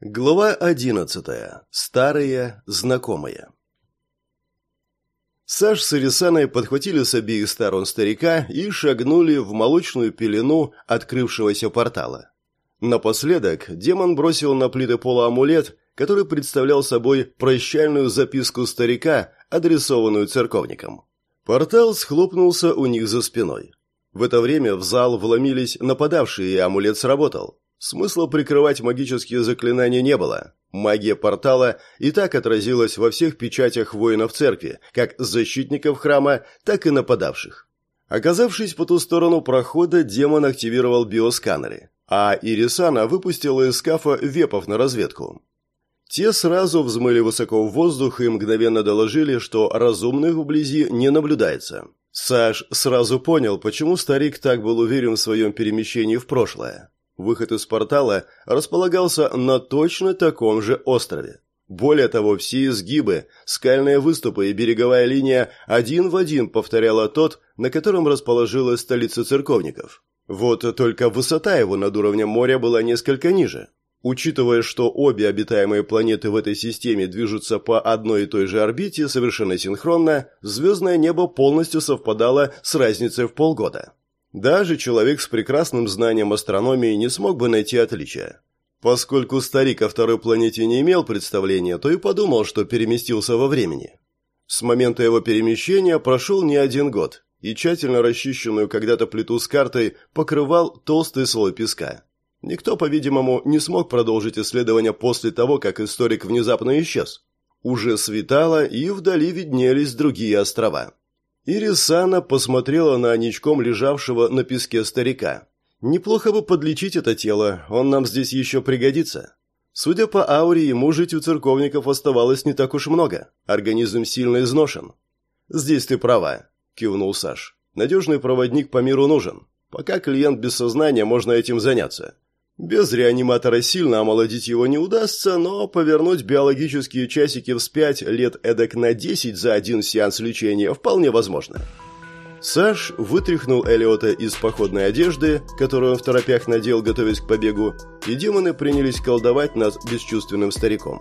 Глава одиннадцатая. Старые знакомые. Саш с Ирисаной подхватили с обеих сторон старика и шагнули в молочную пелену открывшегося портала. Напоследок демон бросил на плиты пола амулет, который представлял собой прощальную записку старика, адресованную церковникам. Портал схлопнулся у них за спиной. В это время в зал вломились нападавшие, и амулет сработал. Смысла прикрывать магические заклинания не было. Магия портала и так отразилась во всех печатях воинов церкви, как защитников храма, так и нападавших. Оказавшись по ту сторону прохода, демон активировал биосканеры, а Ирисана выпустила из скафа вепов на разведку. Те сразу взмыли высоко в воздух и мгновенно доложили, что разумных вблизи не наблюдается. Саш сразу понял, почему старик так был уверен в своем перемещении в прошлое. Выход из портала располагался на точно таком же острове. Более того, все изгибы, скальные выступы и береговая линия один в один повторяла тот, на котором расположилась столица церковников. Вот только высота его над уровнем моря была несколько ниже. Учитывая, что обе обитаемые планеты в этой системе движутся по одной и той же орбите совершенно синхронно, звездное небо полностью совпадало с разницей в полгода. Даже человек с прекрасным знанием астрономии не смог бы найти отличия. Поскольку старик о второй планете не имел представления, то и подумал, что переместился во времени. С момента его перемещения прошел не один год, и тщательно расчищенную когда-то плиту с картой покрывал толстый слой песка. Никто, по-видимому, не смог продолжить исследования после того, как историк внезапно исчез. Уже светало, и вдали виднелись другие острова. Ирисана посмотрела на ничком лежавшего на песке старика. «Неплохо бы подлечить это тело, он нам здесь еще пригодится». Судя по ауре, ему жить у церковников оставалось не так уж много. Организм сильно изношен. «Здесь ты права», – кивнул Саш. «Надежный проводник по миру нужен. Пока клиент без сознания, можно этим заняться. Без реаниматора сильно омолодить его не удастся, но повернуть биологические часики вспять лет эдак на 10 за один сеанс лечения вполне возможно. Саш вытряхнул Элиота из походной одежды, которую он в торопях надел, готовясь к побегу, и демоны принялись колдовать над бесчувственным стариком.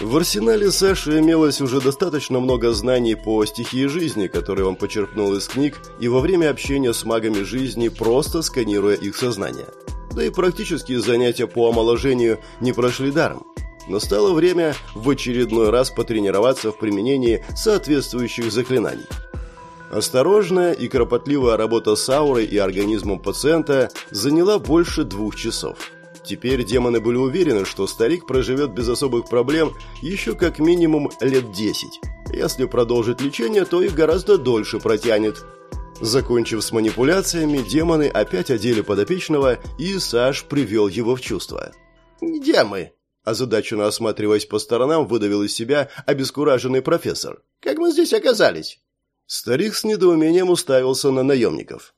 В арсенале Саши имелось уже достаточно много знаний по стихии жизни, которые он почерпнул из книг и во время общения с магами жизни, просто сканируя их сознание – да и практические занятия по омоложению не прошли даром. Настало время в очередной раз потренироваться в применении соответствующих заклинаний. Осторожная и кропотливая работа с аурой и организмом пациента заняла больше двух часов. Теперь демоны были уверены, что старик проживет без особых проблем еще как минимум лет 10. Если продолжить лечение, то и гораздо дольше протянет. Закончив с манипуляциями, демоны опять одели подопечного, и Саш привел его в чувство. «Где мы?» Озадаченно осматриваясь по сторонам, выдавил из себя обескураженный профессор. «Как мы здесь оказались?» Старик с недоумением уставился на наемников.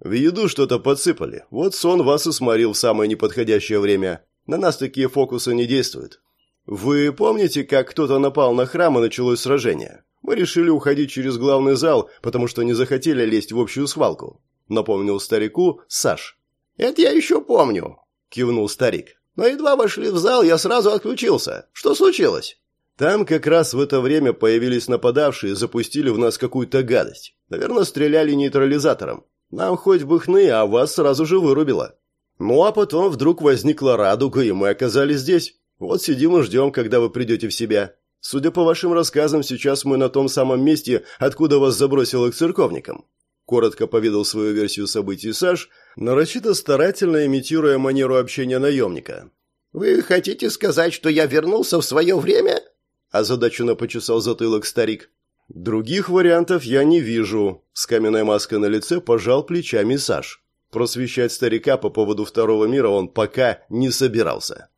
«В еду что-то подсыпали. Вот сон вас и сморил в самое неподходящее время. На нас такие фокусы не действуют. Вы помните, как кто-то напал на храм и началось сражение? Мы решили уходить через главный зал, потому что не захотели лезть в общую свалку», — напомнил старику Саш. «Это я еще помню», — кивнул старик. «Но едва вошли в зал, я сразу отключился. Что случилось?» Там как раз в это время появились нападавшие и запустили в нас какую-то гадость. Наверное, стреляли нейтрализатором. Нам хоть бы хны, а вас сразу же вырубило. Ну а потом вдруг возникла радуга, и мы оказались здесь. Вот сидим и ждем, когда вы придете в себя. Судя по вашим рассказам, сейчас мы на том самом месте, откуда вас забросило к церковникам. Коротко поведал свою версию событий Саш, нарочито старательно имитируя манеру общения наемника. «Вы хотите сказать, что я вернулся в свое время?» Озадаченно почесал затылок старик. «Других вариантов я не вижу», — с каменной маской на лице пожал плечами Саш. Просвещать старика по поводу второго мира он пока не собирался.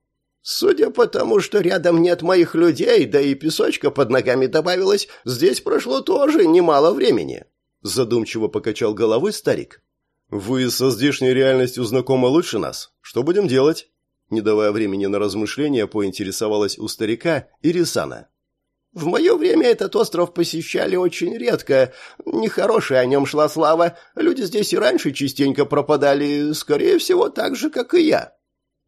Судя по тому, что рядом нет моих людей, да и песочка под ногами добавилось, здесь прошло тоже немало времени. Задумчиво покачал головой старик. Вы со здешней реальностью знакомы лучше нас. Что будем делать? Не давая времени на размышления, поинтересовалась у старика Ирисана. В мое время этот остров посещали очень редко. Нехорошая о нем шла слава. Люди здесь и раньше частенько пропадали, скорее всего, так же, как и я.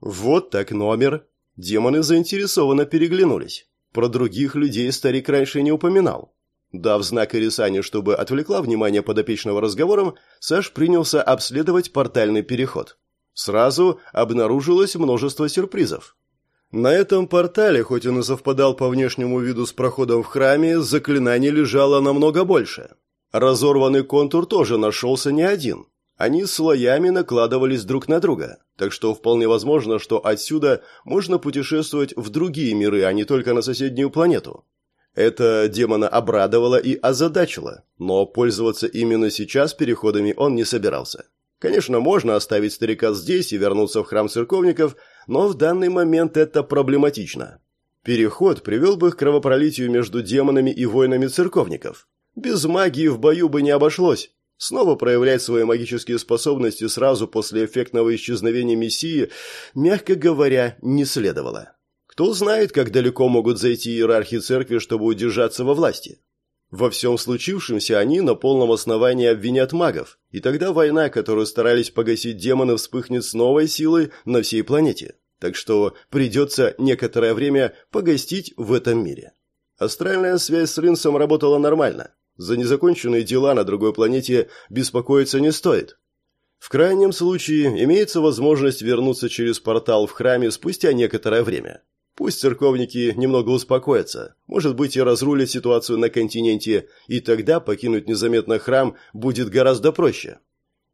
Вот так номер, Демоны заинтересованно переглянулись. Про других людей старик раньше не упоминал. Дав знак Ирисане, чтобы отвлекла внимание подопечного разговором, Саш принялся обследовать портальный переход. Сразу обнаружилось множество сюрпризов. На этом портале, хоть он и совпадал по внешнему виду с проходом в храме, заклинаний лежало намного больше. Разорванный контур тоже нашелся не один. Они слоями накладывались друг на друга, так что вполне возможно, что отсюда можно путешествовать в другие миры, а не только на соседнюю планету. Это демона обрадовало и озадачило, но пользоваться именно сейчас переходами он не собирался. Конечно, можно оставить старика здесь и вернуться в храм церковников, но в данный момент это проблематично. Переход привел бы к кровопролитию между демонами и воинами церковников. Без магии в бою бы не обошлось. Снова проявлять свои магические способности сразу после эффектного исчезновения Мессии, мягко говоря, не следовало. Кто знает, как далеко могут зайти иерархи церкви, чтобы удержаться во власти. Во всем случившемся они на полном основании обвинят магов, и тогда война, которую старались погасить демоны, вспыхнет с новой силой на всей планете. Так что придется некоторое время погостить в этом мире. Астральная связь с Ринсом работала нормально. За незаконченные дела на другой планете беспокоиться не стоит. В крайнем случае имеется возможность вернуться через портал в храме спустя некоторое время. Пусть церковники немного успокоятся, может быть и разрулят ситуацию на континенте, и тогда покинуть незаметно храм будет гораздо проще.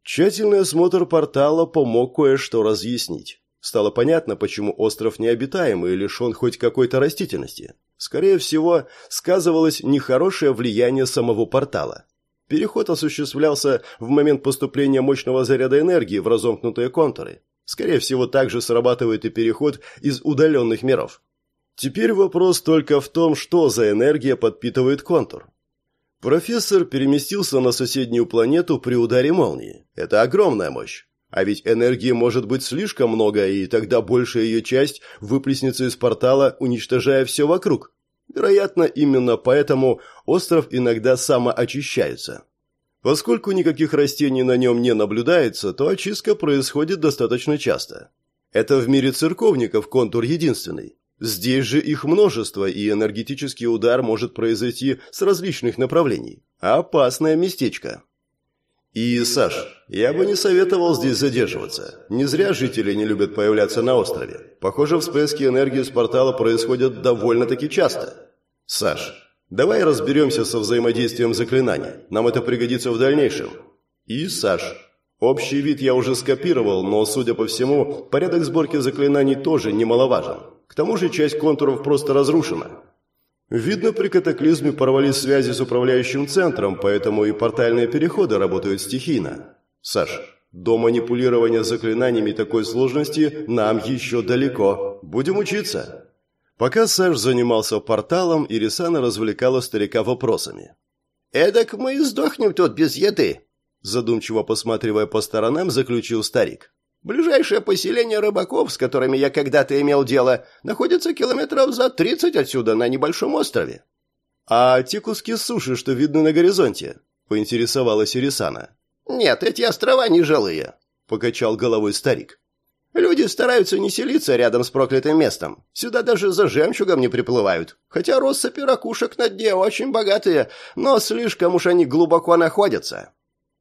Тщательный осмотр портала помог кое-что разъяснить. Стало понятно, почему остров необитаемый и лишен хоть какой-то растительности. Скорее всего, сказывалось нехорошее влияние самого портала. Переход осуществлялся в момент поступления мощного заряда энергии в разомкнутые контуры. Скорее всего, также срабатывает и переход из удаленных миров. Теперь вопрос только в том, что за энергия подпитывает контур. Профессор переместился на соседнюю планету при ударе молнии. Это огромная мощь. А ведь энергии может быть слишком много, и тогда большая ее часть выплеснется из портала, уничтожая все вокруг. Вероятно, именно поэтому остров иногда самоочищается. Поскольку никаких растений на нем не наблюдается, то очистка происходит достаточно часто. Это в мире церковников контур единственный. Здесь же их множество, и энергетический удар может произойти с различных направлений. Опасное местечко. И, Саш, я бы не советовал здесь задерживаться. Не зря жители не любят появляться на острове. Похоже, всплески энергии с портала происходят довольно-таки часто. Саш, давай разберемся со взаимодействием заклинаний. Нам это пригодится в дальнейшем. И, Саш, общий вид я уже скопировал, но, судя по всему, порядок сборки заклинаний тоже немаловажен. К тому же часть контуров просто разрушена. Видно, при катаклизме порвались связи с управляющим центром, поэтому и портальные переходы работают стихийно. Саш, до манипулирования заклинаниями такой сложности нам еще далеко. Будем учиться. Пока Саш занимался порталом, Ирисана развлекала старика вопросами. «Эдак мы и сдохнем тут без еды», задумчиво посматривая по сторонам, заключил старик. Ближайшее поселение рыбаков, с которыми я когда-то имел дело, находится километров за тридцать отсюда, на небольшом острове. А те куски суши, что видны на горизонте, поинтересовалась Ирисана. Нет, эти острова не жилые, покачал головой старик. Люди стараются не селиться рядом с проклятым местом. Сюда даже за жемчугом не приплывают. Хотя россыпи ракушек на дне очень богатые, но слишком уж они глубоко находятся.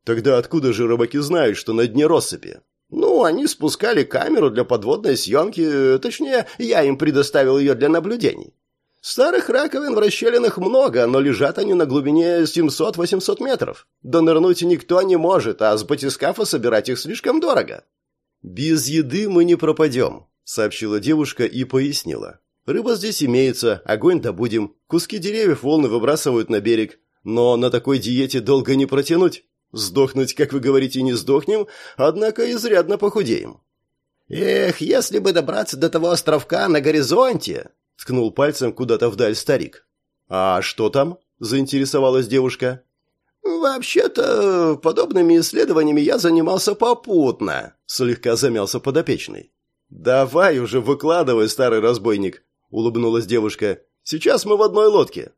Тогда откуда же рыбаки знают, что на дне россыпи? Ну, они спускали камеру для подводной съемки, точнее, я им предоставил ее для наблюдений. Старых раковин в расщелинах много, но лежат они на глубине 700-800 метров. Донырнуть никто не может, а с батискафа собирать их слишком дорого. «Без еды мы не пропадем», — сообщила девушка и пояснила. «Рыба здесь имеется, огонь добудем, куски деревьев волны выбрасывают на берег, но на такой диете долго не протянуть. Сдохнуть, как вы говорите, не сдохнем, однако изрядно похудеем. Эх, если бы добраться до того островка на горизонте, ткнул пальцем куда-то вдаль старик. А что там? заинтересовалась девушка. Вообще-то, подобными исследованиями я занимался попутно, слегка замялся подопечный. Давай уже выкладывай, старый разбойник, улыбнулась девушка. Сейчас мы в одной лодке.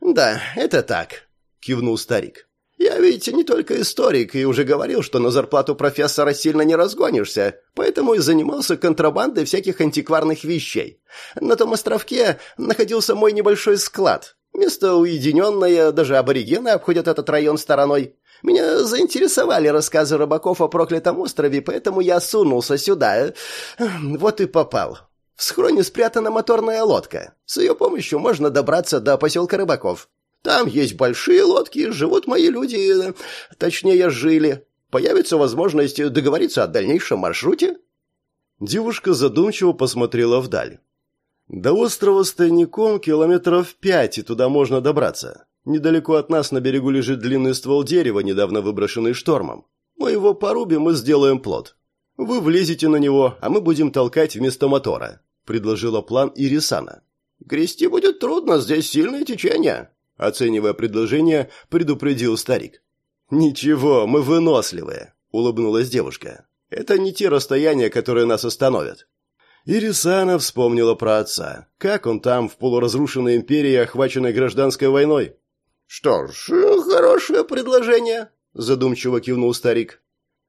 Да, это так, кивнул старик. Я ведь не только историк и уже говорил, что на зарплату профессора сильно не разгонишься, поэтому и занимался контрабандой всяких антикварных вещей. На том островке находился мой небольшой склад. Место уединенное, даже аборигены обходят этот район стороной. Меня заинтересовали рассказы рыбаков о проклятом острове, поэтому я сунулся сюда. Вот и попал. В схроне спрятана моторная лодка. С ее помощью можно добраться до поселка рыбаков. Там есть большие лодки, живут мои люди, точнее, жили. Появится возможность договориться о дальнейшем маршруте?» Девушка задумчиво посмотрела вдаль. «До острова с тайником километров пять, и туда можно добраться. Недалеко от нас на берегу лежит длинный ствол дерева, недавно выброшенный штормом. Мы его порубим и сделаем плод. Вы влезете на него, а мы будем толкать вместо мотора», — предложила план Ирисана. «Грести будет трудно, здесь сильное течение», Оценивая предложение, предупредил старик. «Ничего, мы выносливые», — улыбнулась девушка. «Это не те расстояния, которые нас остановят». Ирисана вспомнила про отца. Как он там, в полуразрушенной империи, охваченной гражданской войной? «Что ж, хорошее предложение», — задумчиво кивнул старик.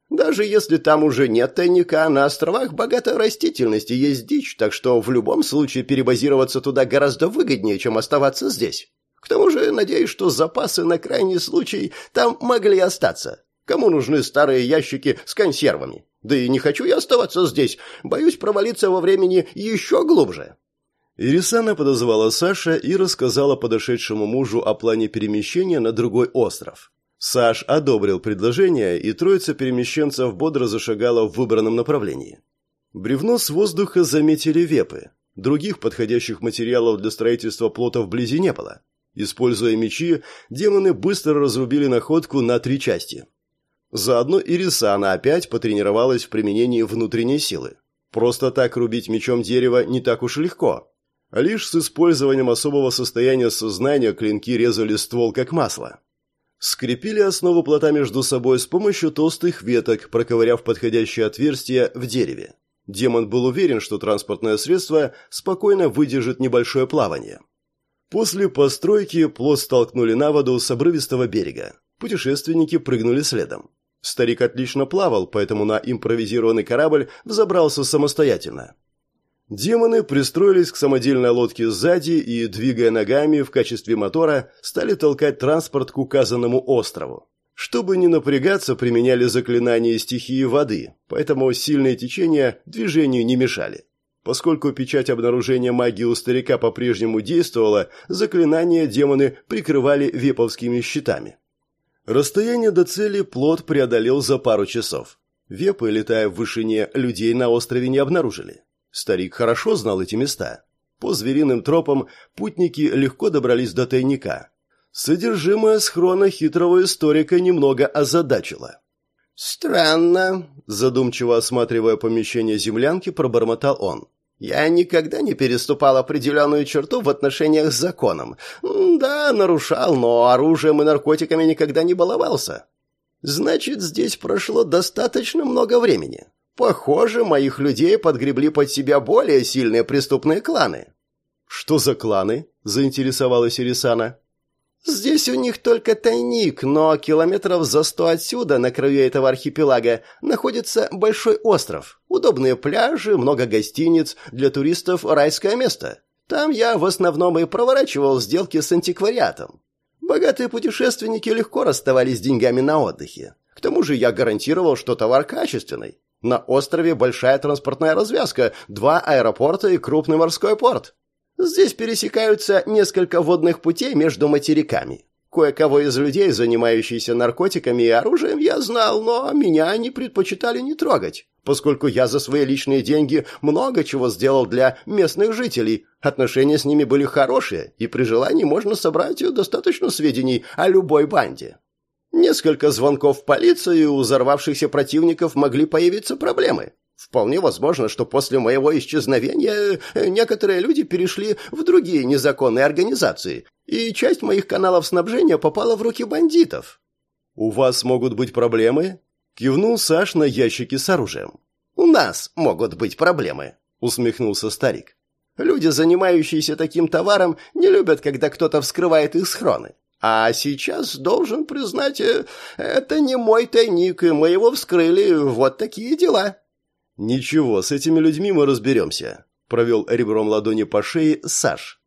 «Даже если там уже нет тайника, на островах богата растительность и есть дичь, так что в любом случае перебазироваться туда гораздо выгоднее, чем оставаться здесь. К тому же, надеюсь, что запасы на крайний случай там могли остаться. Кому нужны старые ящики с консервами? Да и не хочу я оставаться здесь. Боюсь провалиться во времени еще глубже». Ирисана подозвала Саша и рассказала подошедшему мужу о плане перемещения на другой остров. Саш одобрил предложение, и троица перемещенцев бодро зашагала в выбранном направлении. Бревно с воздуха заметили вепы. Других подходящих материалов для строительства плота вблизи не было. Используя мечи, демоны быстро разрубили находку на три части. Заодно и Рисана опять потренировалась в применении внутренней силы. Просто так рубить мечом дерево не так уж легко. Лишь с использованием особого состояния сознания клинки резали ствол как масло. Скрепили основу плота между собой с помощью толстых веток, проковыряв подходящее отверстие в дереве. Демон был уверен, что транспортное средство спокойно выдержит небольшое плавание. После постройки плот столкнули на воду с обрывистого берега. Путешественники прыгнули следом. Старик отлично плавал, поэтому на импровизированный корабль взобрался самостоятельно. Демоны пристроились к самодельной лодке сзади и, двигая ногами в качестве мотора, стали толкать транспорт к указанному острову. Чтобы не напрягаться, применяли заклинания стихии воды, поэтому сильные течения движению не мешали. Поскольку печать обнаружения магии у старика по-прежнему действовала, заклинания демоны прикрывали веповскими щитами. Расстояние до цели плод преодолел за пару часов. Вепы, летая в вышине, людей на острове не обнаружили. Старик хорошо знал эти места. По звериным тропам путники легко добрались до тайника. Содержимое схрона хитрого историка немного озадачило. «Странно», – задумчиво осматривая помещение землянки, пробормотал он. Я никогда не переступал определенную черту в отношениях с законом. Да, нарушал, но оружием и наркотиками никогда не баловался. Значит, здесь прошло достаточно много времени. Похоже, моих людей подгребли под себя более сильные преступные кланы. Что за кланы? заинтересовалась Ирисана. Здесь у них только тайник, но километров за сто отсюда, на краю этого архипелага, находится большой остров. Удобные пляжи, много гостиниц, для туристов райское место. Там я в основном и проворачивал сделки с антиквариатом. Богатые путешественники легко расставались с деньгами на отдыхе. К тому же я гарантировал, что товар качественный. На острове большая транспортная развязка, два аэропорта и крупный морской порт. Здесь пересекаются несколько водных путей между материками. Кое-кого из людей, занимающихся наркотиками и оружием, я знал, но меня они предпочитали не трогать, поскольку я за свои личные деньги много чего сделал для местных жителей. Отношения с ними были хорошие, и при желании можно собрать достаточно сведений о любой банде. Несколько звонков в полицию, у взорвавшихся противников могли появиться проблемы. Вполне возможно, что после моего исчезновения э, некоторые люди перешли в другие незаконные организации, и часть моих каналов снабжения попала в руки бандитов. «У вас могут быть проблемы?» — кивнул Саш на ящики с оружием. «У нас могут быть проблемы», — усмехнулся старик. «Люди, занимающиеся таким товаром, не любят, когда кто-то вскрывает их схроны. А сейчас, должен признать, э, это не мой тайник, и мы его вскрыли. Вот такие дела». «Ничего, с этими людьми мы разберемся», — провел ребром ладони по шее Саш.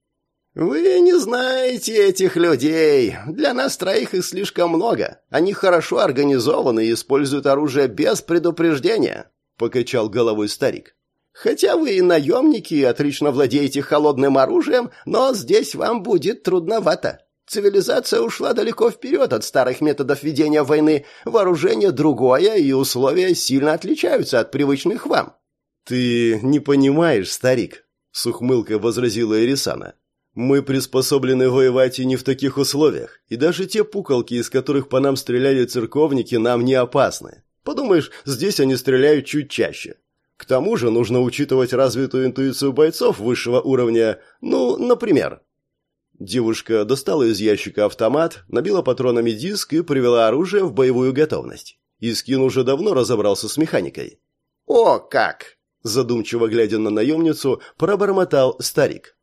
«Вы не знаете этих людей. Для нас троих их слишком много. Они хорошо организованы и используют оружие без предупреждения», — покачал головой старик. «Хотя вы и наемники, и отлично владеете холодным оружием, но здесь вам будет трудновато. Цивилизация ушла далеко вперед от старых методов ведения войны. Вооружение другое, и условия сильно отличаются от привычных вам». «Ты не понимаешь, старик», — с ухмылкой возразила Эрисана. «Мы приспособлены воевать и не в таких условиях, и даже те пуколки, из которых по нам стреляли церковники, нам не опасны. Подумаешь, здесь они стреляют чуть чаще. К тому же нужно учитывать развитую интуицию бойцов высшего уровня, ну, например, Девушка достала из ящика автомат, набила патронами диск и привела оружие в боевую готовность. Искин уже давно разобрался с механикой. «О, как!» Задумчиво глядя на наемницу, пробормотал старик.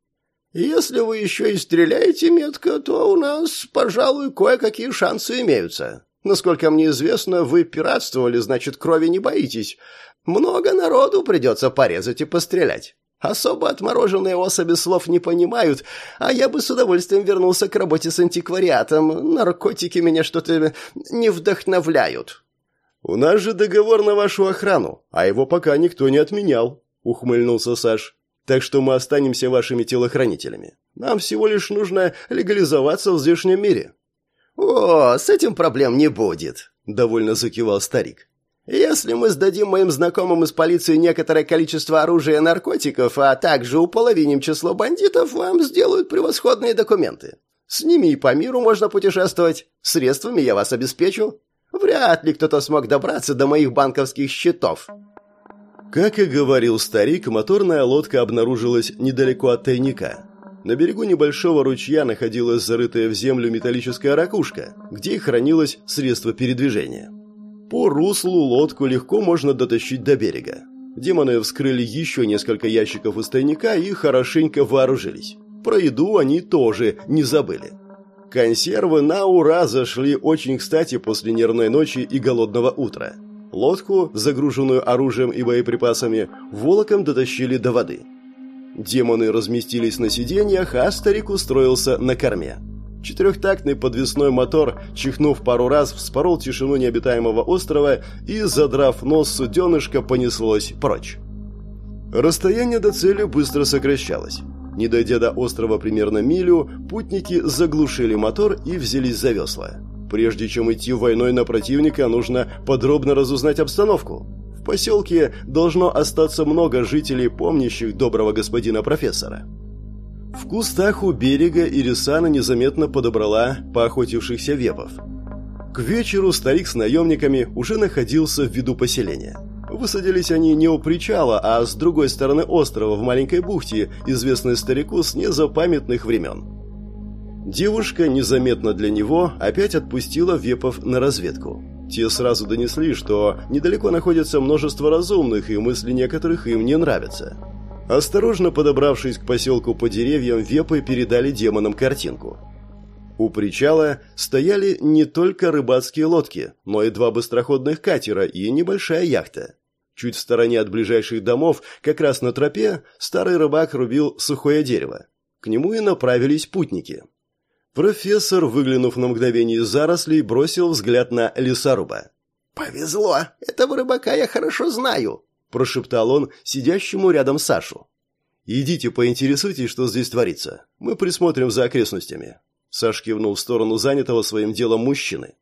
«Если вы еще и стреляете метко, то у нас, пожалуй, кое-какие шансы имеются. Насколько мне известно, вы пиратствовали, значит, крови не боитесь. Много народу придется порезать и пострелять. Особо отмороженные особи слов не понимают, а я бы с удовольствием вернулся к работе с антиквариатом. Наркотики меня что-то не вдохновляют». «У нас же договор на вашу охрану, а его пока никто не отменял», — ухмыльнулся Саш. «Так что мы останемся вашими телохранителями. Нам всего лишь нужно легализоваться в здешнем мире». «О, с этим проблем не будет», — довольно закивал старик. Если мы сдадим моим знакомым из полиции некоторое количество оружия и наркотиков, а также уполовиним число бандитов, вам сделают превосходные документы. С ними и по миру можно путешествовать. Средствами я вас обеспечу. Вряд ли кто-то смог добраться до моих банковских счетов. Как и говорил старик, моторная лодка обнаружилась недалеко от тайника. На берегу небольшого ручья находилась зарытая в землю металлическая ракушка, где и хранилось средство передвижения. По руслу лодку легко можно дотащить до берега. Демоны вскрыли еще несколько ящиков из тайника и хорошенько вооружились. Про еду они тоже не забыли. Консервы на ура зашли очень кстати после нервной ночи и голодного утра. Лодку, загруженную оружием и боеприпасами, волоком дотащили до воды. Демоны разместились на сиденьях, а старик устроился на корме. Четырехтактный подвесной мотор, чихнув пару раз, вспорол тишину необитаемого острова и, задрав нос суденышко, понеслось прочь. Расстояние до цели быстро сокращалось. Не дойдя до острова примерно милю, путники заглушили мотор и взялись за весла. Прежде чем идти войной на противника, нужно подробно разузнать обстановку. В поселке должно остаться много жителей, помнящих доброго господина профессора. В кустах у берега Ирисана незаметно подобрала поохотившихся вепов. К вечеру старик с наемниками уже находился в виду поселения. Высадились они не у причала, а с другой стороны острова, в маленькой бухте, известной старику с незапамятных времен. Девушка, незаметно для него, опять отпустила вепов на разведку. Те сразу донесли, что недалеко находится множество разумных, и мысли некоторых им не нравятся. Осторожно подобравшись к поселку по деревьям, вепы передали демонам картинку. У причала стояли не только рыбацкие лодки, но и два быстроходных катера и небольшая яхта. Чуть в стороне от ближайших домов, как раз на тропе, старый рыбак рубил сухое дерево. К нему и направились путники. Профессор, выглянув на мгновение из зарослей, бросил взгляд на лесоруба. «Повезло! Этого рыбака я хорошо знаю!» Прошептал он сидящему рядом Сашу. «Идите поинтересуйтесь, что здесь творится. Мы присмотрим за окрестностями». Саш кивнул в сторону занятого своим делом мужчины.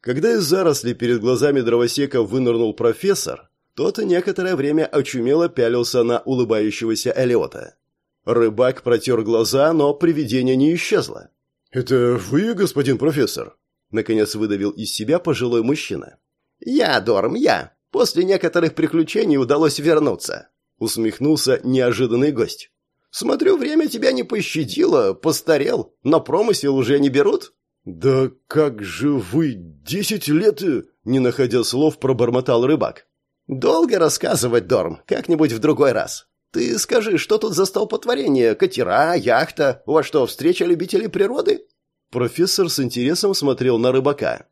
Когда из заросли перед глазами дровосека вынырнул профессор, тот некоторое время очумело пялился на улыбающегося Элиота. Рыбак протер глаза, но привидение не исчезло. «Это вы, господин профессор?» Наконец выдавил из себя пожилой мужчина. «Я, Дорм, я. После некоторых приключений удалось вернуться», — усмехнулся неожиданный гость. «Смотрю, время тебя не пощадило, постарел, но промысел уже не берут?» «Да как же вы, десять лет...» — не находя слов, пробормотал рыбак. «Долго рассказывать, Дорм, как-нибудь в другой раз. Ты скажи, что тут за столпотворение? Катера, яхта? У вас что, встреча любителей природы?» Профессор с интересом смотрел на рыбака.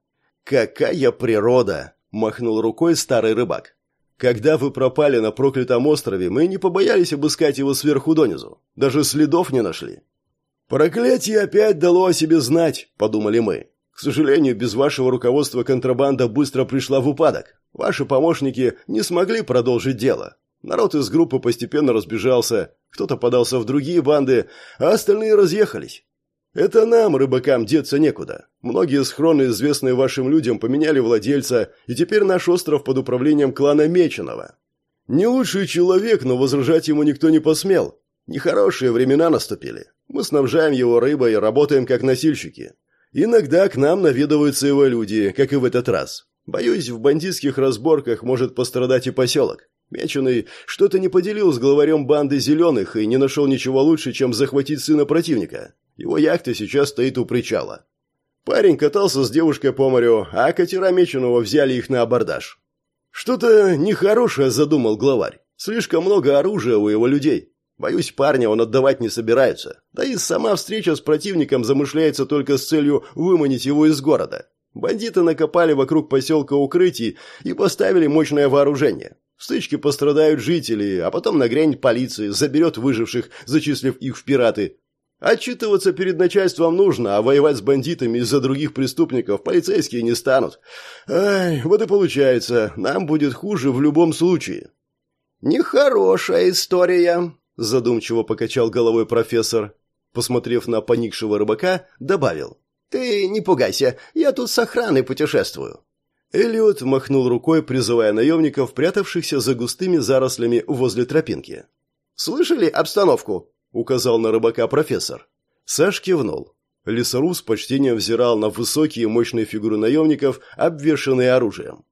«Какая природа!» – махнул рукой старый рыбак. «Когда вы пропали на проклятом острове, мы не побоялись обыскать его сверху донизу. Даже следов не нашли». «Проклятие опять дало о себе знать», – подумали мы. «К сожалению, без вашего руководства контрабанда быстро пришла в упадок. Ваши помощники не смогли продолжить дело. Народ из группы постепенно разбежался, кто-то подался в другие банды, а остальные разъехались. Это нам, рыбакам, деться некуда. Многие схроны, известные вашим людям, поменяли владельца, и теперь наш остров под управлением клана Меченого. Не лучший человек, но возражать ему никто не посмел. Нехорошие времена наступили. Мы снабжаем его рыбой и работаем как носильщики. Иногда к нам наведываются его люди, как и в этот раз. Боюсь, в бандитских разборках может пострадать и поселок. Меченый что-то не поделил с главарем банды «Зеленых» и не нашел ничего лучше, чем захватить сына противника. Его яхта сейчас стоит у причала. Парень катался с девушкой по морю, а катера Меченого взяли их на абордаж. Что-то нехорошее задумал главарь. Слишком много оружия у его людей. Боюсь, парня он отдавать не собирается. Да и сама встреча с противником замышляется только с целью выманить его из города. Бандиты накопали вокруг поселка укрытий и поставили мощное вооружение. В стычке пострадают жители, а потом нагрянет полиция, заберет выживших, зачислив их в пираты. Отчитываться перед начальством нужно, а воевать с бандитами из-за других преступников полицейские не станут. Ай, вот и получается, нам будет хуже в любом случае. Нехорошая история, задумчиво покачал головой профессор. Посмотрев на поникшего рыбака, добавил. «Ты не пугайся, я тут с охраной путешествую». Элliot махнул рукой, призывая наемников, прятавшихся за густыми зарослями возле тропинки. «Слышали обстановку?» — указал на рыбака профессор. Саш кивнул. Лесоруб с почтением взирал на высокие мощные фигуры наемников, обвешанные оружием.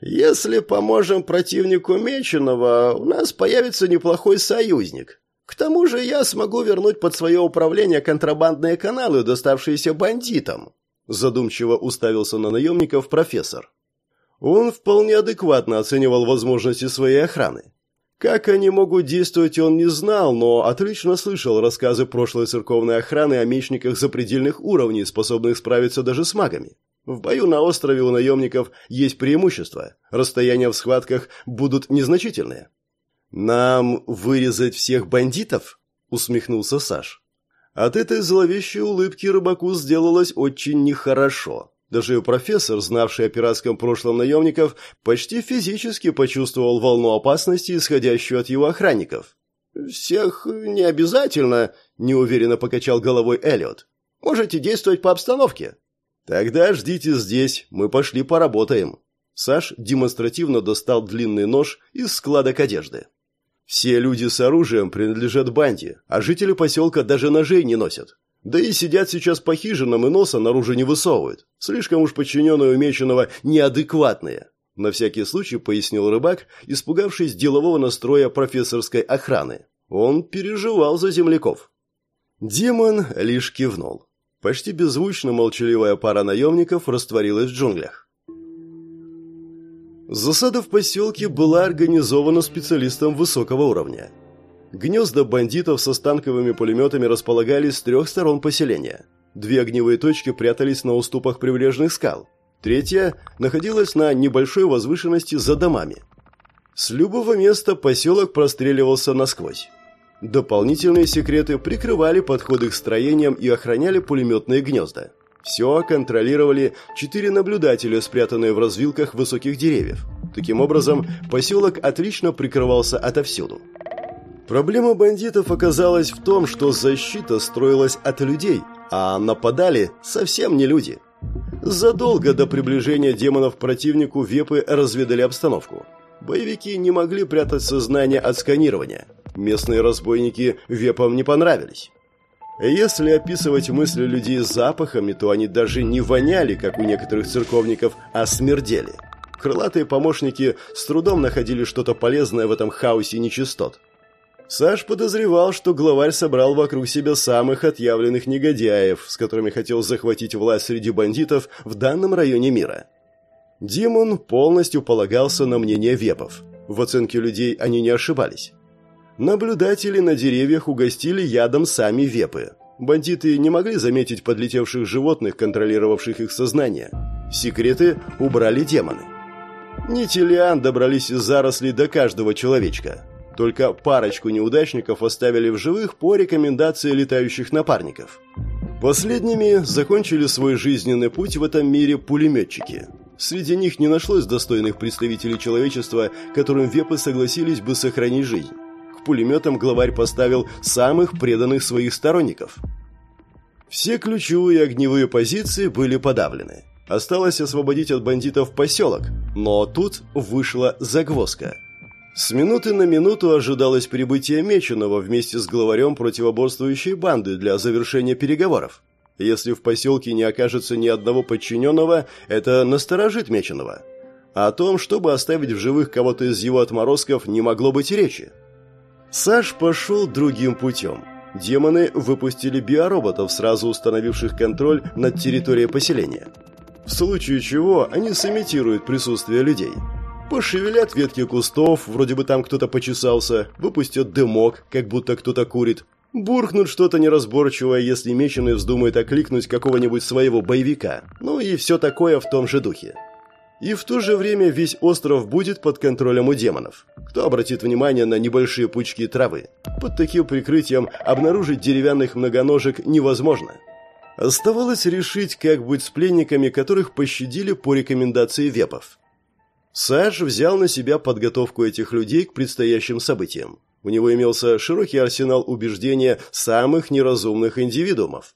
«Если поможем противнику Меченого, у нас появится неплохой союзник. К тому же я смогу вернуть под свое управление контрабандные каналы, доставшиеся бандитам. Задумчиво уставился на наемников профессор. Он вполне адекватно оценивал возможности своей охраны. Как они могут действовать, он не знал, но отлично слышал рассказы прошлой церковной охраны о мечниках запредельных уровней, способных справиться даже с магами. В бою на острове у наемников есть преимущество. Расстояния в схватках будут незначительные. «Нам вырезать всех бандитов?» — усмехнулся Саш. От этой зловещей улыбки рыбаку сделалось очень нехорошо. Даже профессор, знавший о пиратском прошлом наемников, почти физически почувствовал волну опасности, исходящую от его охранников. «Всех не обязательно», — неуверенно покачал головой Эллиот. «Можете действовать по обстановке». «Тогда ждите здесь, мы пошли поработаем». Саш демонстративно достал длинный нож из складок одежды. Все люди с оружием принадлежат банде, а жители поселка даже ножей не носят. Да и сидят сейчас по хижинам и носа наружу не высовывают. Слишком уж подчиненные умеченного неадекватные. На всякий случай пояснил рыбак, испугавшись делового настроя профессорской охраны. Он переживал за земляков. Демон лишь кивнул. Почти беззвучно молчаливая пара наемников растворилась в джунглях. Засада в поселке была организована специалистом высокого уровня. Гнезда бандитов со станковыми пулеметами располагались с трех сторон поселения. Две огневые точки прятались на уступах прибрежных скал. Третья находилась на небольшой возвышенности за домами. С любого места поселок простреливался насквозь. Дополнительные секреты прикрывали подходы к строениям и охраняли пулеметные гнезда. Все контролировали четыре наблюдателя, спрятанные в развилках высоких деревьев. Таким образом, поселок отлично прикрывался отовсюду. Проблема бандитов оказалась в том, что защита строилась от людей, а нападали совсем не люди. Задолго до приближения демонов к противнику вепы разведали обстановку. Боевики не могли прятать сознание от сканирования. Местные разбойники вепам не понравились. Если описывать мысли людей запахами, то они даже не воняли, как у некоторых церковников, а смердели. Крылатые помощники с трудом находили что-то полезное в этом хаосе нечистот. Саш подозревал, что главарь собрал вокруг себя самых отъявленных негодяев, с которыми хотел захватить власть среди бандитов в данном районе мира. Димон полностью полагался на мнение вепов. В оценке людей они не ошибались. Наблюдатели на деревьях угостили ядом сами вепы. Бандиты не могли заметить подлетевших животных, контролировавших их сознание. Секреты убрали демоны. Нити лиан добрались из зарослей до каждого человечка. Только парочку неудачников оставили в живых по рекомендации летающих напарников. Последними закончили свой жизненный путь в этом мире пулеметчики. Среди них не нашлось достойных представителей человечества, которым вепы согласились бы сохранить жизнь. К пулеметам главарь поставил самых преданных своих сторонников. Все ключевые огневые позиции были подавлены. Осталось освободить от бандитов поселок, но тут вышла загвоздка. С минуты на минуту ожидалось прибытие Меченого вместе с главарем противоборствующей банды для завершения переговоров. Если в поселке не окажется ни одного подчиненного, это насторожит Меченого. О том, чтобы оставить в живых кого-то из его отморозков, не могло быть речи. Саш пошел другим путем. Демоны выпустили биороботов, сразу установивших контроль над территорией поселения. В случае чего они сымитируют присутствие людей. Пошевелят ветки кустов, вроде бы там кто-то почесался, выпустят дымок, как будто кто-то курит, Бурхнут что-то неразборчивое, если Меченый вздумает окликнуть какого-нибудь своего боевика. Ну и все такое в том же духе. И в то же время весь остров будет под контролем у демонов. Кто обратит внимание на небольшие пучки травы? Под таким прикрытием обнаружить деревянных многоножек невозможно. Оставалось решить, как быть с пленниками, которых пощадили по рекомендации вепов. Саш взял на себя подготовку этих людей к предстоящим событиям. У него имелся широкий арсенал убеждения самых неразумных индивидуумов.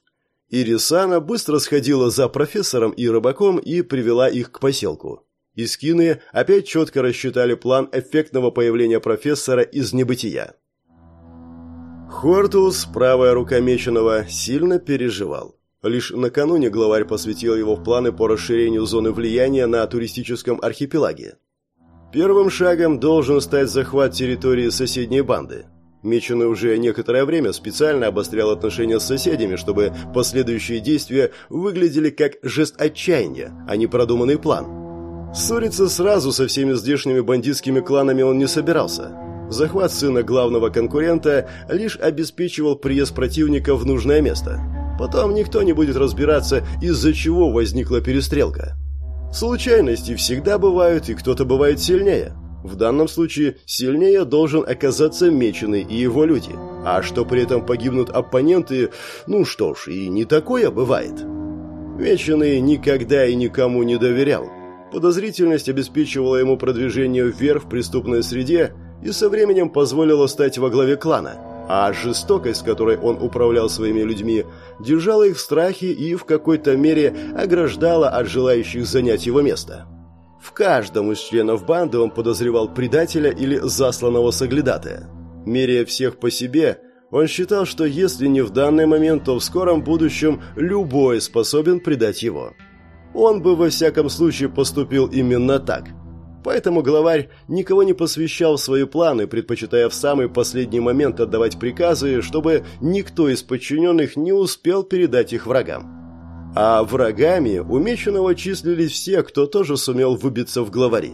Ирисана быстро сходила за профессором и рыбаком и привела их к поселку. Искины опять четко рассчитали план эффектного появления профессора из небытия. Хортус, правая рука Меченого, сильно переживал. Лишь накануне главарь посвятил его в планы по расширению зоны влияния на туристическом архипелаге. Первым шагом должен стать захват территории соседней банды. Меченый уже некоторое время специально обострял отношения с соседями, чтобы последующие действия выглядели как жест отчаяния, а не продуманный план. Ссориться сразу со всеми здешними бандитскими кланами он не собирался. Захват сына главного конкурента лишь обеспечивал приезд противника в нужное место. Потом никто не будет разбираться, из-за чего возникла перестрелка. Случайности всегда бывают, и кто-то бывает сильнее. В данном случае сильнее должен оказаться Меченый и его люди. А что при этом погибнут оппоненты, ну что ж, и не такое бывает. Меченый никогда и никому не доверял. Подозрительность обеспечивала ему продвижение вверх в преступной среде и со временем позволила стать во главе клана – а жестокость, которой он управлял своими людьми, держала их в страхе и в какой-то мере ограждала от желающих занять его место. В каждом из членов банды он подозревал предателя или засланного соглядатая. Меряя всех по себе, он считал, что если не в данный момент, то в скором будущем любой способен предать его. Он бы во всяком случае поступил именно так – Поэтому главарь никого не посвящал в свои планы, предпочитая в самый последний момент отдавать приказы, чтобы никто из подчиненных не успел передать их врагам. А врагами у Меченого числились все, кто тоже сумел выбиться в главари.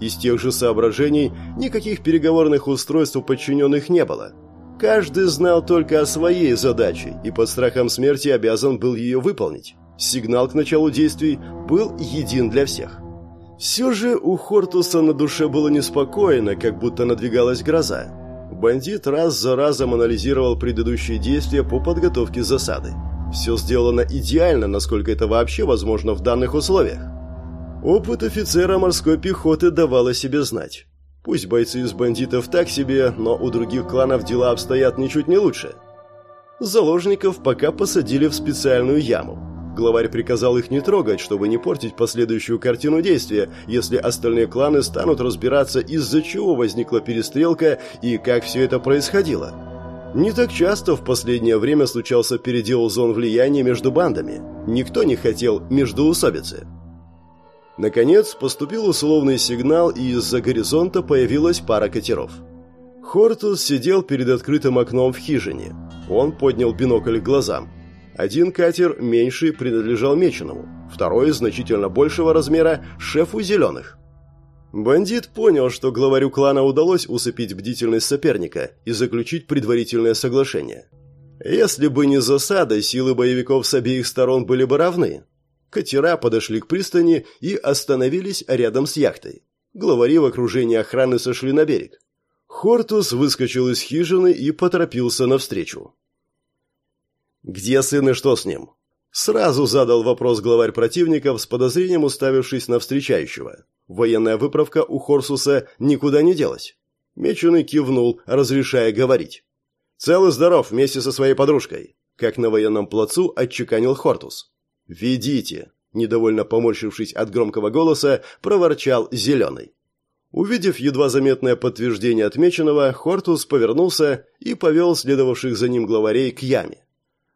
Из тех же соображений никаких переговорных устройств у подчиненных не было. Каждый знал только о своей задаче и под страхом смерти обязан был ее выполнить. Сигнал к началу действий был един для всех. Все же у Хортуса на душе было неспокойно, как будто надвигалась гроза. Бандит раз за разом анализировал предыдущие действия по подготовке засады. Все сделано идеально, насколько это вообще возможно в данных условиях. Опыт офицера морской пехоты давал о себе знать. Пусть бойцы из бандитов так себе, но у других кланов дела обстоят ничуть не лучше. Заложников пока посадили в специальную яму. Главарь приказал их не трогать, чтобы не портить последующую картину действия, если остальные кланы станут разбираться, из-за чего возникла перестрелка и как все это происходило. Не так часто в последнее время случался передел зон влияния между бандами. Никто не хотел междоусобицы. Наконец, поступил условный сигнал, и из-за горизонта появилась пара катеров. Хортус сидел перед открытым окном в хижине. Он поднял бинокль к глазам. Один катер, меньший, принадлежал Меченому, второй, значительно большего размера, шефу Зеленых. Бандит понял, что главарю клана удалось усыпить бдительность соперника и заключить предварительное соглашение. Если бы не засада, силы боевиков с обеих сторон были бы равны. Катера подошли к пристани и остановились рядом с яхтой. Главари в окружении охраны сошли на берег. Хортус выскочил из хижины и поторопился навстречу. «Где сын и что с ним?» Сразу задал вопрос главарь противников, с подозрением уставившись на встречающего. Военная выправка у Хорсуса никуда не делась. Меченый кивнул, разрешая говорить. «Цел и здоров вместе со своей подружкой», как на военном плацу отчеканил Хортус. «Ведите», недовольно поморщившись от громкого голоса, проворчал Зеленый. Увидев едва заметное подтверждение отмеченного, Хортус повернулся и повел следовавших за ним главарей к яме.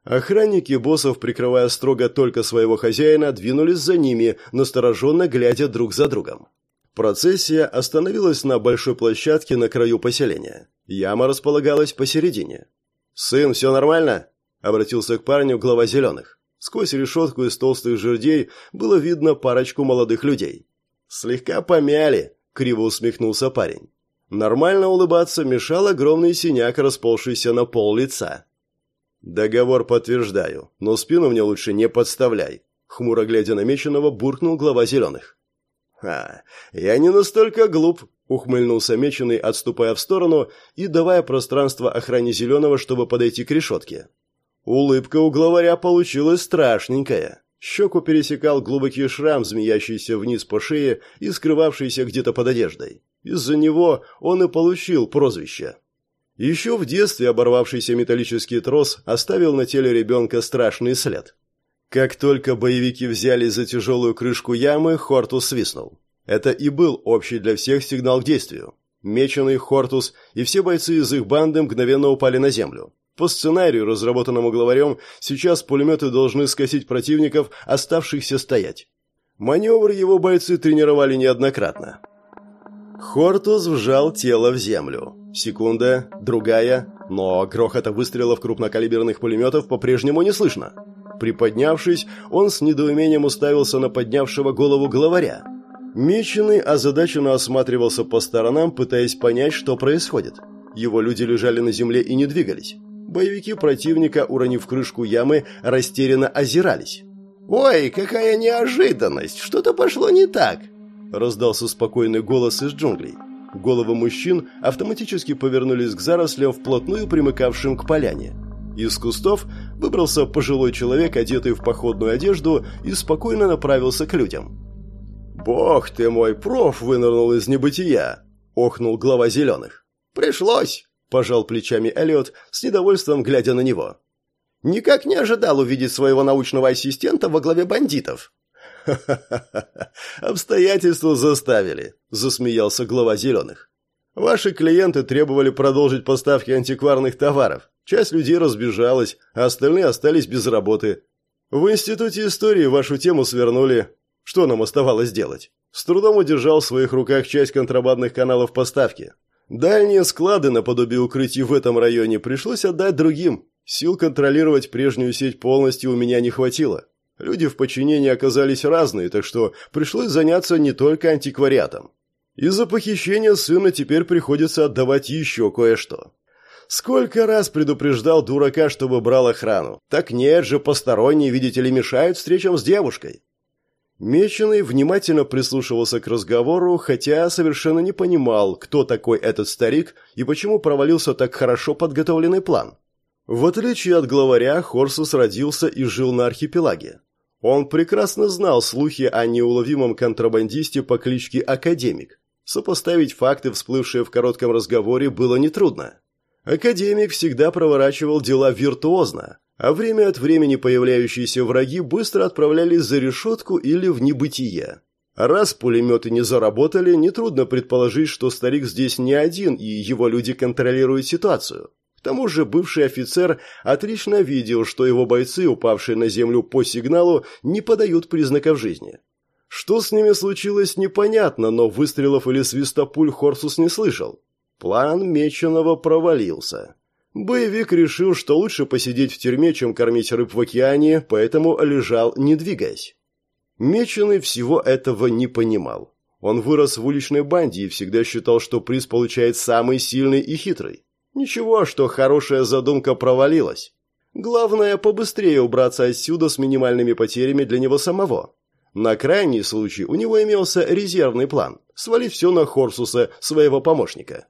Охранники боссов, прикрывая строго только своего хозяина, двинулись за ними, настороженно глядя друг за другом. Процессия остановилась на большой площадке на краю поселения. Яма располагалась посередине. «Сын, все нормально?» – обратился к парню глава зеленых. Сквозь решетку из толстых жердей было видно парочку молодых людей. «Слегка помяли», – криво усмехнулся парень. Нормально улыбаться мешал огромный синяк, расползшийся на пол лица. «Договор подтверждаю, но спину мне лучше не подставляй», — хмуро глядя на Меченого, буркнул глава зеленых. «А, я не настолько глуп», — ухмыльнулся Меченый, отступая в сторону и давая пространство охране зеленого, чтобы подойти к решетке. Улыбка у главаря получилась страшненькая. Щеку пересекал глубокий шрам, змеящийся вниз по шее и скрывавшийся где-то под одеждой. Из-за него он и получил прозвище еще в детстве оборвавшийся металлический трос оставил на теле ребенка страшный след. Как только боевики взялись за тяжелую крышку ямы, Хортус свистнул. Это и был общий для всех сигнал к действию. Меченый Хортус и все бойцы из их банды мгновенно упали на землю. По сценарию, разработанному главарем, сейчас пулеметы должны скосить противников, оставшихся стоять. Маневр его бойцы тренировали неоднократно. Хортус вжал тело в землю. Секунда, другая, но грохота выстрелов крупнокалиберных пулеметов по-прежнему не слышно. Приподнявшись, он с недоумением уставился на поднявшего голову главаря. Меченый озадаченно осматривался по сторонам, пытаясь понять, что происходит. Его люди лежали на земле и не двигались. Боевики противника, уронив крышку ямы, растерянно озирались. «Ой, какая неожиданность! Что-то пошло не так!» раздался спокойный голос из джунглей. Головы мужчин автоматически повернулись к зарослям, вплотную примыкавшим к поляне. Из кустов выбрался пожилой человек, одетый в походную одежду, и спокойно направился к людям. «Бог ты мой, проф!» вынырнул из небытия, — охнул глава зеленых. «Пришлось!» — пожал плечами Эллиот, с недовольством глядя на него. «Никак не ожидал увидеть своего научного ассистента во главе бандитов». «Ха-ха-ха! Обстоятельства заставили!» – засмеялся глава «Зеленых». «Ваши клиенты требовали продолжить поставки антикварных товаров. Часть людей разбежалась, а остальные остались без работы. В Институте истории вашу тему свернули. Что нам оставалось делать? С трудом удержал в своих руках часть контрабандных каналов поставки. Дальние склады наподобие укрытий в этом районе пришлось отдать другим. Сил контролировать прежнюю сеть полностью у меня не хватило. Люди в подчинении оказались разные, так что пришлось заняться не только антиквариатом. Из-за похищения сына теперь приходится отдавать еще кое-что. Сколько раз предупреждал дурака, чтобы брал охрану. Так нет же, посторонние, видите ли, мешают встречам с девушкой. Меченый внимательно прислушивался к разговору, хотя совершенно не понимал, кто такой этот старик и почему провалился так хорошо подготовленный план. В отличие от главаря, Хорсус родился и жил на архипелаге. Он прекрасно знал слухи о неуловимом контрабандисте по кличке Академик. Сопоставить факты, всплывшие в коротком разговоре, было нетрудно. Академик всегда проворачивал дела виртуозно, а время от времени появляющиеся враги быстро отправлялись за решетку или в небытие. Раз пулеметы не заработали, нетрудно предположить, что старик здесь не один, и его люди контролируют ситуацию. К тому же бывший офицер отлично видел, что его бойцы, упавшие на землю по сигналу, не подают признаков жизни. Что с ними случилось, непонятно, но выстрелов или свиста пуль Хорсус не слышал. План Меченого провалился. Боевик решил, что лучше посидеть в тюрьме, чем кормить рыб в океане, поэтому лежал, не двигаясь. Меченый всего этого не понимал. Он вырос в уличной банде и всегда считал, что приз получает самый сильный и хитрый. Ничего, что хорошая задумка провалилась. Главное, побыстрее убраться отсюда с минимальными потерями для него самого. На крайний случай у него имелся резервный план – свалить все на Хорсуса, своего помощника.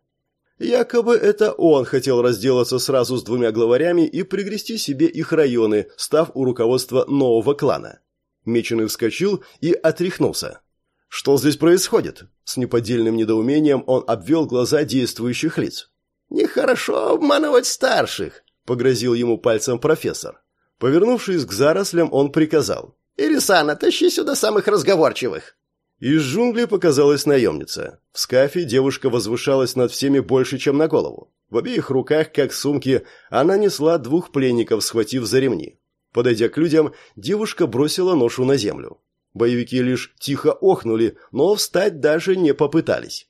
Якобы это он хотел разделаться сразу с двумя главарями и пригрести себе их районы, став у руководства нового клана. Меченый вскочил и отряхнулся. «Что здесь происходит?» С неподдельным недоумением он обвел глаза действующих лиц. «Нехорошо обманывать старших», — погрозил ему пальцем профессор. Повернувшись к зарослям, он приказал. «Ирисана, тащи сюда самых разговорчивых». Из джунглей показалась наемница. В скафе девушка возвышалась над всеми больше, чем на голову. В обеих руках, как сумки, она несла двух пленников, схватив за ремни. Подойдя к людям, девушка бросила ношу на землю. Боевики лишь тихо охнули, но встать даже не попытались.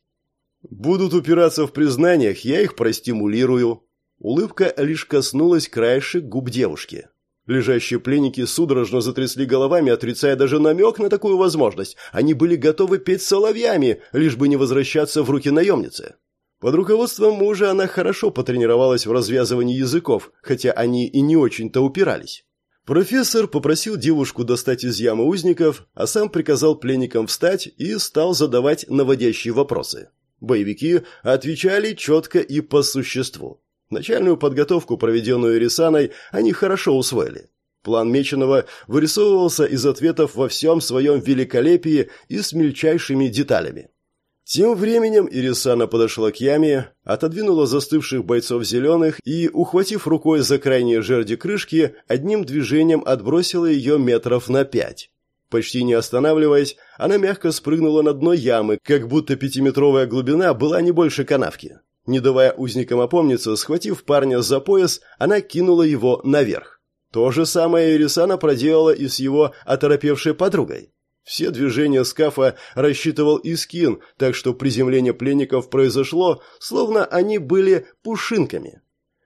«Будут упираться в признаниях, я их простимулирую». Улыбка лишь коснулась краешек губ девушки. Лежащие пленники судорожно затрясли головами, отрицая даже намек на такую возможность. Они были готовы петь соловьями, лишь бы не возвращаться в руки наемницы. Под руководством мужа она хорошо потренировалась в развязывании языков, хотя они и не очень-то упирались. Профессор попросил девушку достать из ямы узников, а сам приказал пленникам встать и стал задавать наводящие вопросы. Боевики отвечали четко и по существу. Начальную подготовку, проведенную Рисаной, они хорошо усвоили. План Меченого вырисовывался из ответов во всем своем великолепии и с мельчайшими деталями. Тем временем Ирисана подошла к яме, отодвинула застывших бойцов зеленых и, ухватив рукой за крайние жерди крышки, одним движением отбросила ее метров на пять. Почти не останавливаясь, она мягко спрыгнула на дно ямы, как будто пятиметровая глубина была не больше канавки. Не давая узникам опомниться, схватив парня за пояс, она кинула его наверх. То же самое Ирисана проделала и с его оторопевшей подругой. Все движения скафа рассчитывал Искин, так что приземление пленников произошло, словно они были пушинками.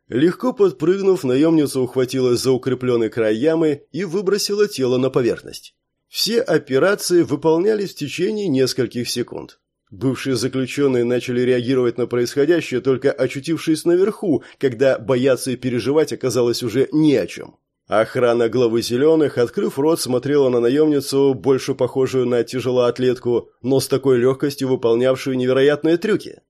Легко подпрыгнув, наемница ухватилась за укрепленный край ямы и выбросила тело на поверхность. Все операции выполнялись в течение нескольких секунд. Бывшие заключенные начали реагировать на происходящее, только очутившись наверху, когда бояться и переживать оказалось уже не о чем. Охрана главы зеленых, открыв рот, смотрела на наемницу, больше похожую на тяжелоатлетку, но с такой легкостью выполнявшую невероятные трюки.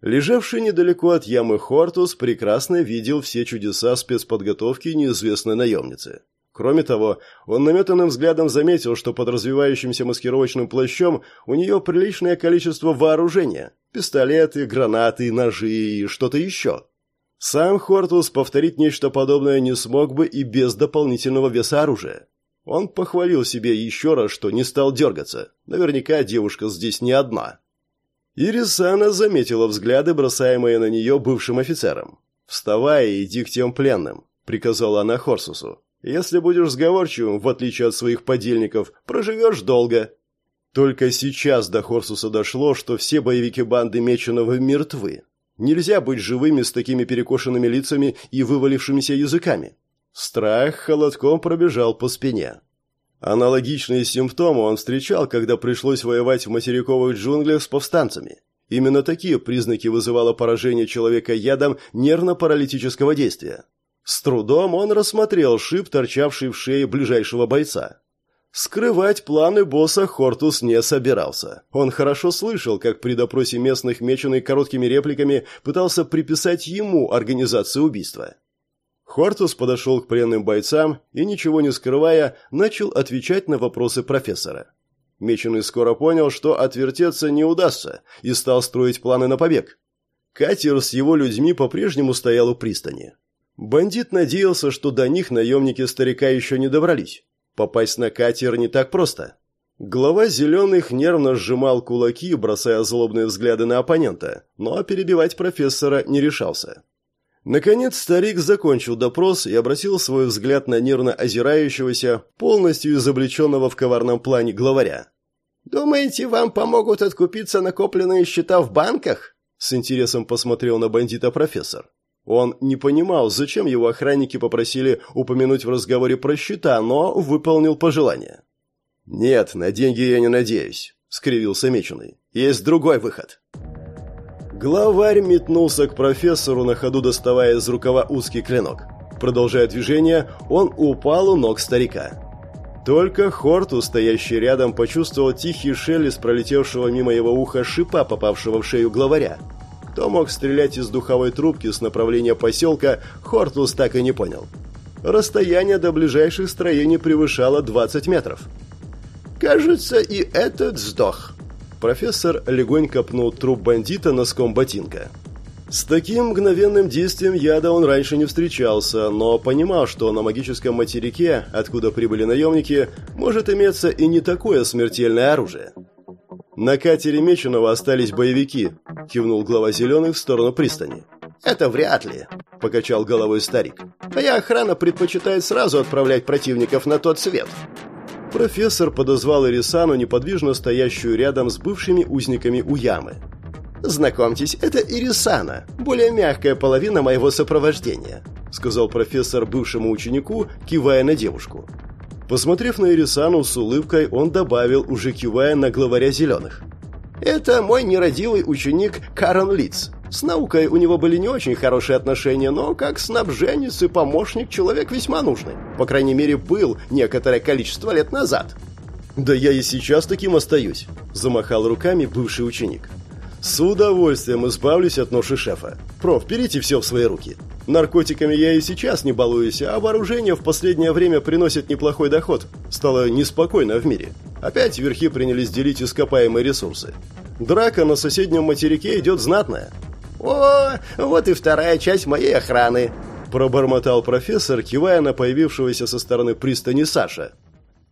Лежавший недалеко от ямы Хортус прекрасно видел все чудеса спецподготовки неизвестной наемницы. Кроме того, он наметанным взглядом заметил, что под развивающимся маскировочным плащом у нее приличное количество вооружения – пистолеты, гранаты, ножи и что-то еще – сам Хортус повторить нечто подобное не смог бы и без дополнительного веса оружия. Он похвалил себе еще раз, что не стал дергаться. Наверняка девушка здесь не одна. Ирисана заметила взгляды, бросаемые на нее бывшим офицером. «Вставай и иди к тем пленным», — приказала она Хорсусу. «Если будешь сговорчивым, в отличие от своих подельников, проживешь долго». Только сейчас до Хорсуса дошло, что все боевики банды Меченого мертвы. Нельзя быть живыми с такими перекошенными лицами и вывалившимися языками. Страх холодком пробежал по спине. Аналогичные симптомы он встречал, когда пришлось воевать в материковых джунглях с повстанцами. Именно такие признаки вызывало поражение человека ядом нервно-паралитического действия. С трудом он рассмотрел шип, торчавший в шее ближайшего бойца. Скрывать планы босса Хортус не собирался. Он хорошо слышал, как при допросе местных меченый короткими репликами пытался приписать ему организацию убийства. Хортус подошел к пленным бойцам и, ничего не скрывая, начал отвечать на вопросы профессора. Меченый скоро понял, что отвертеться не удастся, и стал строить планы на побег. Катер с его людьми по-прежнему стоял у пристани. Бандит надеялся, что до них наемники старика еще не добрались. Попасть на катер не так просто. Глава зеленых нервно сжимал кулаки, бросая злобные взгляды на оппонента, но перебивать профессора не решался. Наконец старик закончил допрос и обратил свой взгляд на нервно озирающегося, полностью изобличенного в коварном плане главаря. «Думаете, вам помогут откупиться накопленные счета в банках?» С интересом посмотрел на бандита профессор. Он не понимал, зачем его охранники попросили упомянуть в разговоре про счета, но выполнил пожелание. «Нет, на деньги я не надеюсь», — скривился Меченый. «Есть другой выход». Главарь метнулся к профессору, на ходу доставая из рукава узкий клинок. Продолжая движение, он упал у ног старика. Только Хорту, стоящий рядом, почувствовал тихий шелест пролетевшего мимо его уха шипа, попавшего в шею главаря. Кто мог стрелять из духовой трубки с направления поселка, Хортус так и не понял. Расстояние до ближайших строений превышало 20 метров. «Кажется, и этот сдох». Профессор легонько пнул труп бандита носком ботинка. С таким мгновенным действием яда он раньше не встречался, но понимал, что на магическом материке, откуда прибыли наемники, может иметься и не такое смертельное оружие. «На катере Меченого остались боевики», – кивнул глава Зеленых в сторону пристани. «Это вряд ли», – покачал головой старик. «Моя охрана предпочитает сразу отправлять противников на тот свет». Профессор подозвал Ирисану, неподвижно стоящую рядом с бывшими узниками у ямы. «Знакомьтесь, это Ирисана, более мягкая половина моего сопровождения», сказал профессор бывшему ученику, кивая на девушку. Посмотрев на Ирисану с улыбкой, он добавил, уже кивая на главаря зеленых. «Это мой нерадивый ученик Карен Литц. С наукой у него были не очень хорошие отношения, но как снабженец и помощник человек весьма нужный. По крайней мере, был некоторое количество лет назад». «Да я и сейчас таким остаюсь», – замахал руками бывший ученик. С удовольствием избавлюсь от ноши шефа. Проф, берите все в свои руки. Наркотиками я и сейчас не балуюсь, а вооружение в последнее время приносит неплохой доход. Стало неспокойно в мире. Опять верхи принялись делить ископаемые ресурсы. Драка на соседнем материке идет знатная. «О, вот и вторая часть моей охраны», – пробормотал профессор, кивая на появившегося со стороны пристани Саша.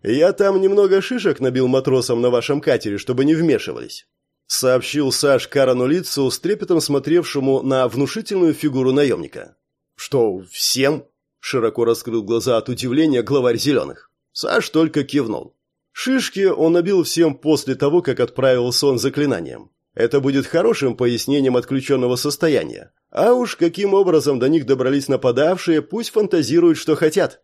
«Я там немного шишек набил матросам на вашем катере, чтобы не вмешивались сообщил Саш Карану лицу, с трепетом смотревшему на внушительную фигуру наемника. «Что, всем?» – широко раскрыл глаза от удивления главарь зеленых. Саш только кивнул. Шишки он набил всем после того, как отправил сон заклинанием. Это будет хорошим пояснением отключенного состояния. А уж каким образом до них добрались нападавшие, пусть фантазируют, что хотят.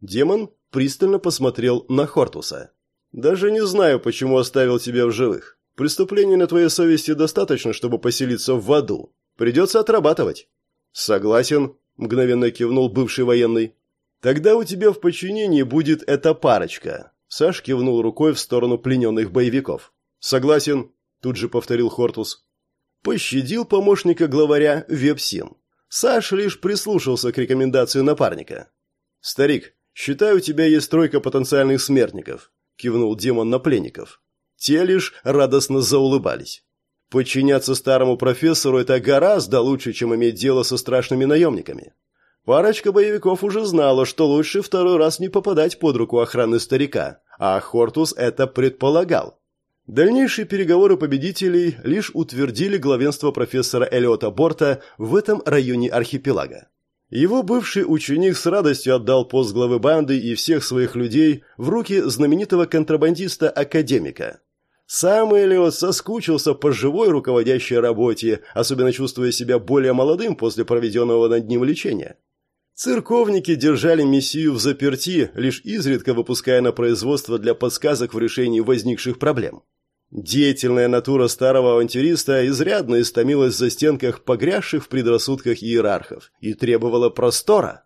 Демон пристально посмотрел на Хортуса. «Даже не знаю, почему оставил тебя в живых. Преступлений на твоей совести достаточно, чтобы поселиться в аду. Придется отрабатывать». «Согласен», – мгновенно кивнул бывший военный. «Тогда у тебя в подчинении будет эта парочка». Саш кивнул рукой в сторону плененных боевиков. «Согласен», – тут же повторил Хортус. Пощадил помощника главаря Вепсин. Саш лишь прислушался к рекомендации напарника. «Старик, считаю, у тебя есть тройка потенциальных смертников», – кивнул демон на пленников. Те лишь радостно заулыбались. Подчиняться старому профессору – это гораздо лучше, чем иметь дело со страшными наемниками. Парочка боевиков уже знала, что лучше второй раз не попадать под руку охраны старика, а Хортус это предполагал. Дальнейшие переговоры победителей лишь утвердили главенство профессора Элиота Борта в этом районе архипелага. Его бывший ученик с радостью отдал пост главы банды и всех своих людей в руки знаменитого контрабандиста-академика, сам Элиот соскучился по живой руководящей работе, особенно чувствуя себя более молодым после проведенного над ним лечения. Церковники держали мессию в заперти, лишь изредка выпуская на производство для подсказок в решении возникших проблем. Деятельная натура старого авантюриста изрядно истомилась за стенках погрязших в предрассудках иерархов и требовала простора.